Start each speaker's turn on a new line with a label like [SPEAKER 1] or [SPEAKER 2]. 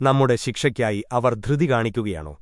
[SPEAKER 1] നമ്മുടെ ശിക്ഷയ്ക്കായി അവർ ധൃതി കാണിക്കുകയാണോ?